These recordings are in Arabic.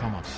konuşamadı.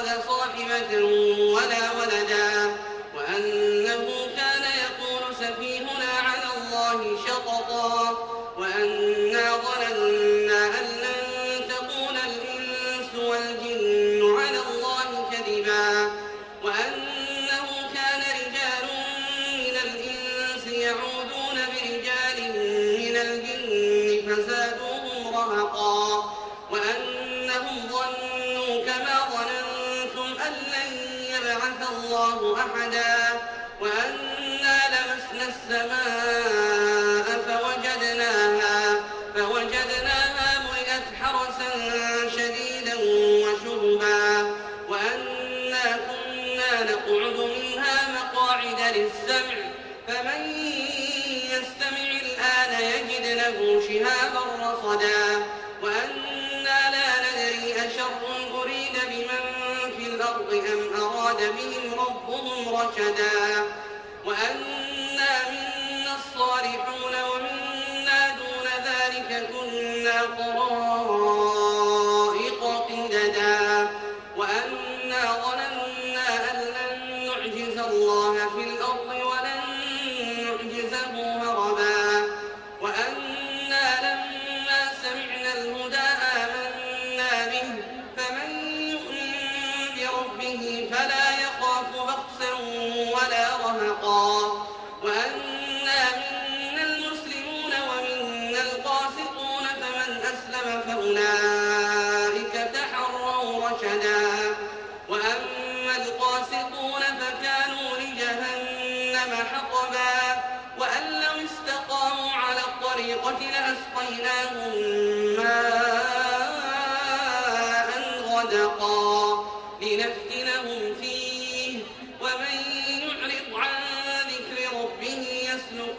اتخذ صاحبة ولا ولدا رشدا. وأنا منا الصالحون ومنا دون ذلك كنا قرارا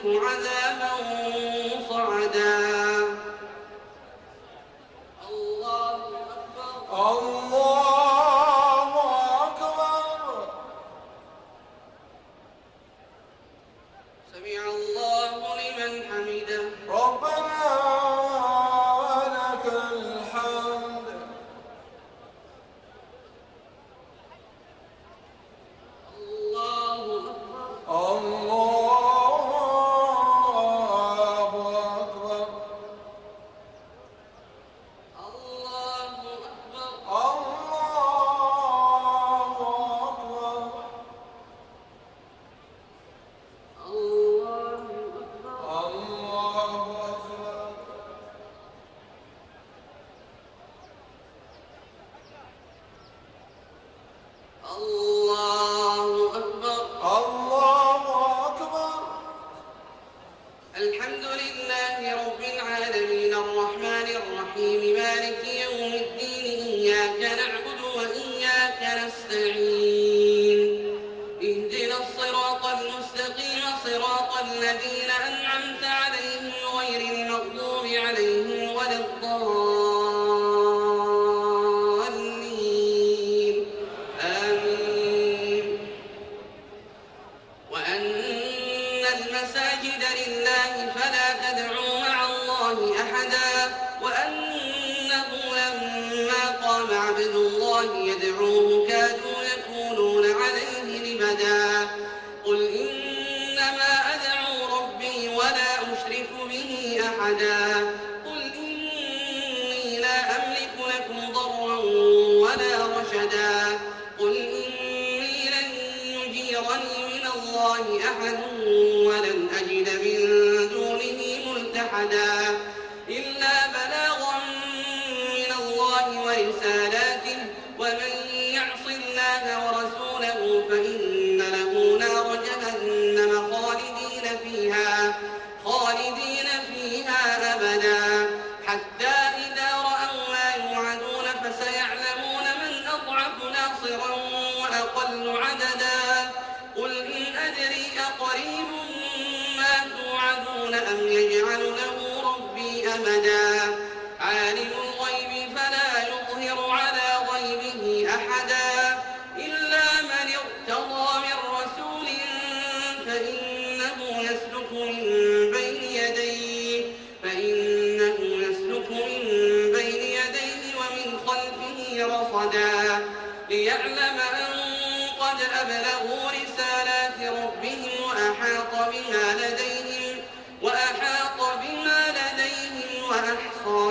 يذوقوا أحدا قل إني لن يجيرني من الله أحد ولن أجد من دونه ملتحدا. مرصدا ليعلم أن قد أبلغوا رسالات ربهم وأحاط بما لديهم وأحاط بما لديهم وأحصى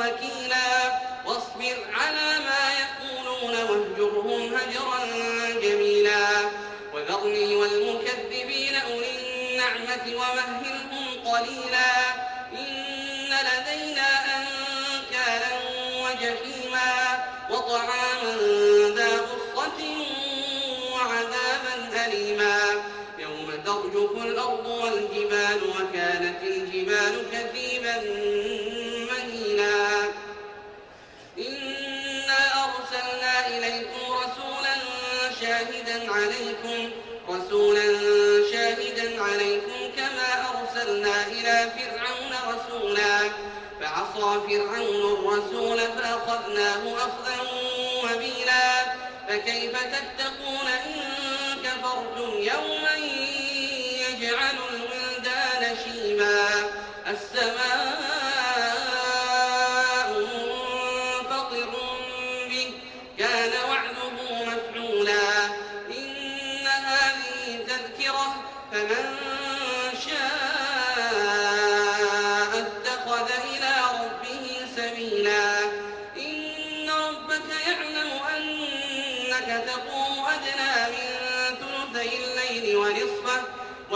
وكيلا. واصبر على ما يقولون واهجرهم هجرا جميلا. وذرني والمكذبين أولي النعمة ومهلهم قليلا. إن لدينا أنكالا وجحيما. وطعاما ذا غصة وعذابا أليما. يوم ترجف الأرض والجبال وكانت الجبال كثيبا شاهدا عليكم رسولا شاهدا عليكم كما أرسلنا إلى فرعون رسولا. فعصى فرعون الرسول فأخذناه أخذا وبيلا. فكيف تتقون إن كفرتم يوما يجعل الولدان شيما السماء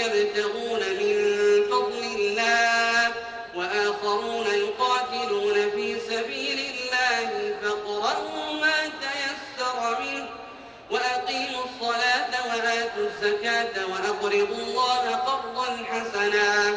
يبتغون من فضل الله وآخرون يقاتلون في سبيل الله فاقرؤوا ما تيسر منه وأقيموا الصلاة وآتوا الزكاة وأقرضوا الله قرضا حسنا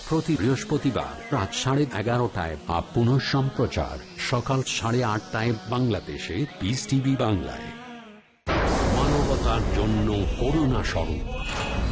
প্রতি বৃহস্পতিবার রাত সাড়ে এগারোটায় বা পুনঃ সম্প্রচার। সকাল সাড়ে আটটায় বাংলাদেশে পিস টিভি বাংলায়। মানবতার জন্য করুণা স্বরূপ।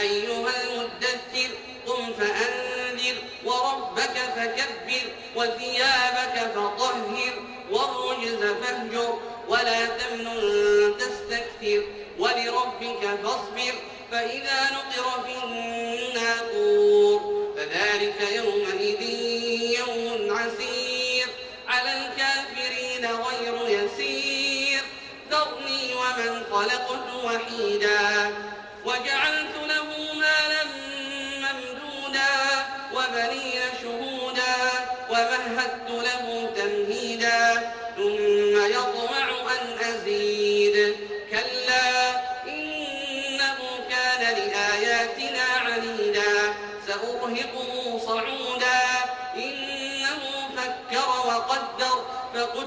أيها المدثر قم فأنذر وربك فكبر وثيابك فطهر والرجز فاهجر ولا تمنن تستكثر ولربك فاصبر فإذا نقر في الناقور. فذلك يومئذ يوم عسير على الكافرين غير يسير. ذرني ومن خلقت وحيدا وجعلت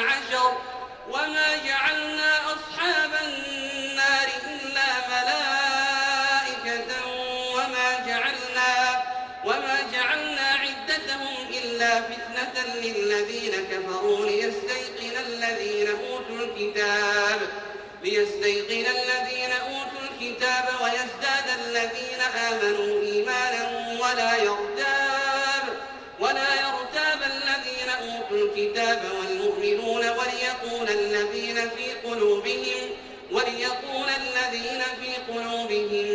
عشر وما جعلنا أصحاب النار إلا ملائكة وما جعلنا, وما جعلنا عدتهم إلا فتنة للذين كفروا ليستيقن الذين أوتوا الكتاب ليستيقن الذين أوتوا الكتاب ويزداد الذين آمنوا إيمانا ولا يرضون الكتاب والمؤمنون وليقول الذين في قلوبهم وليقول الذين في قلوبهم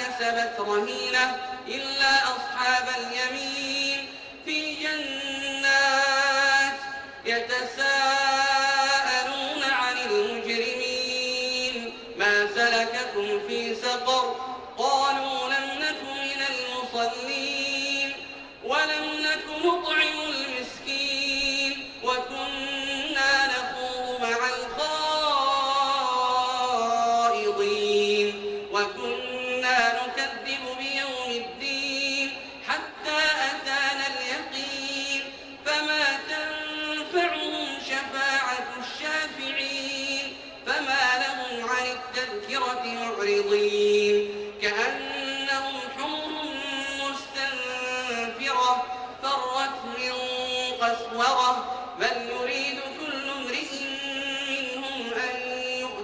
كسبت رهينة إلا أصحاب اليمين في جنة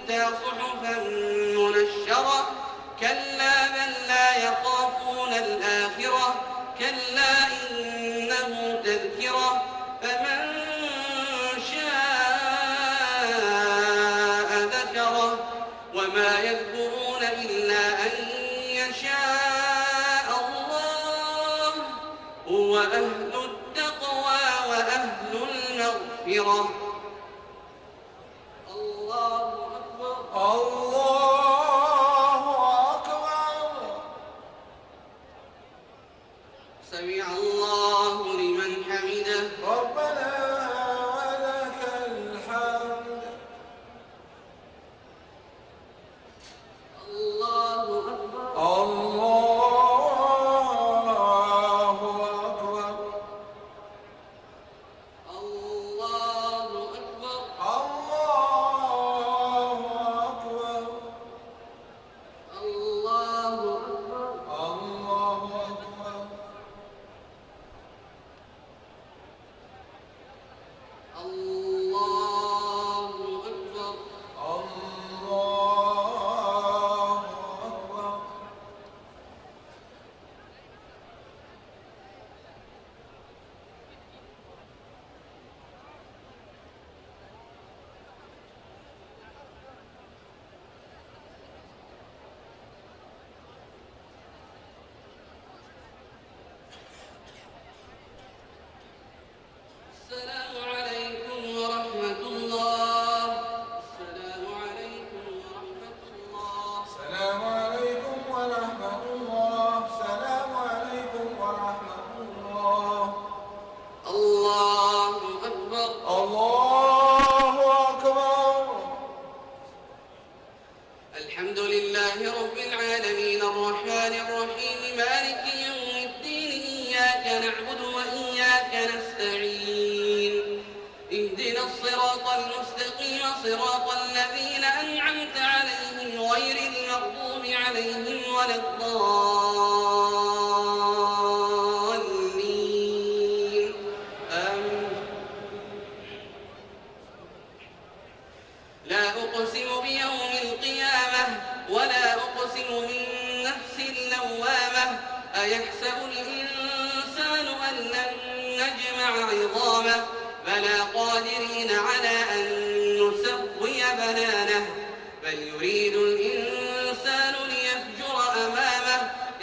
حتى صحفا منشرة. كلا بل لا يخافون الآخرة. كلا إنه تذكرة.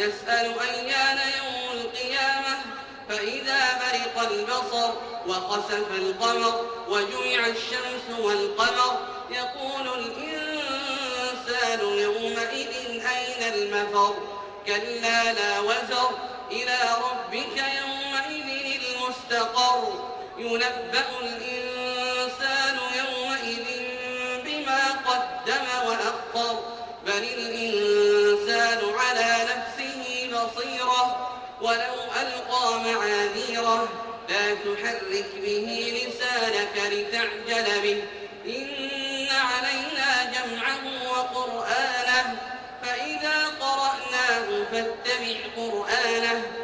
يسأل أيان يوم القيامة فإذا برق البصر وخسف القمر وجمع الشمس والقمر يقول الإنسان يومئذ أين المفر؟ كلا لا وزر إلى ربك يومئذ المستقر. ينبأ الإنسان ولو ألقى معاذيره لا تحرك به لسانك لتعجل به. إن علينا جمعه وقرآنه فإذا قرأناه فاتبع قرآنه.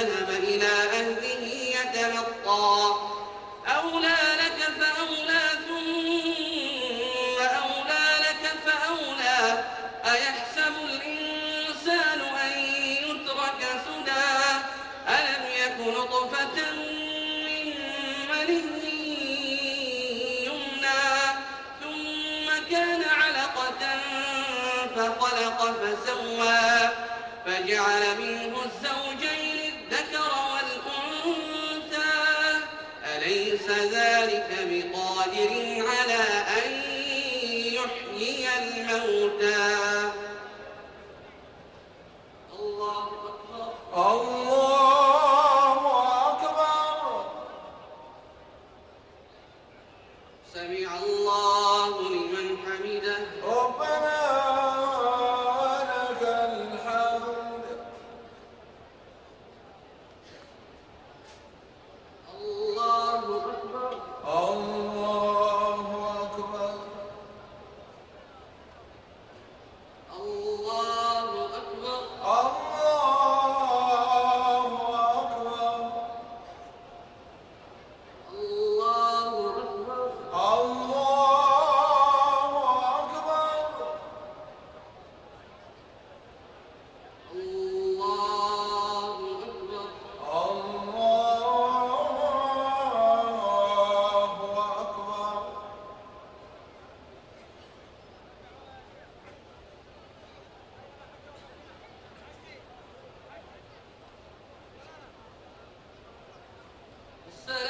ذهب إلى أهله يتمطى أولى لك فأولى ثم أولى لك فأولى. أيحسب الإنسان أن يترك سدى؟ ألم يك نطفة من مني يمنى؟ ثم كان علقة فخلق فسوى. فجعل منه أليس ذلك بقادر على أن يحيي الموتى. الله أكبر. الله أكبر. سمع الله Sir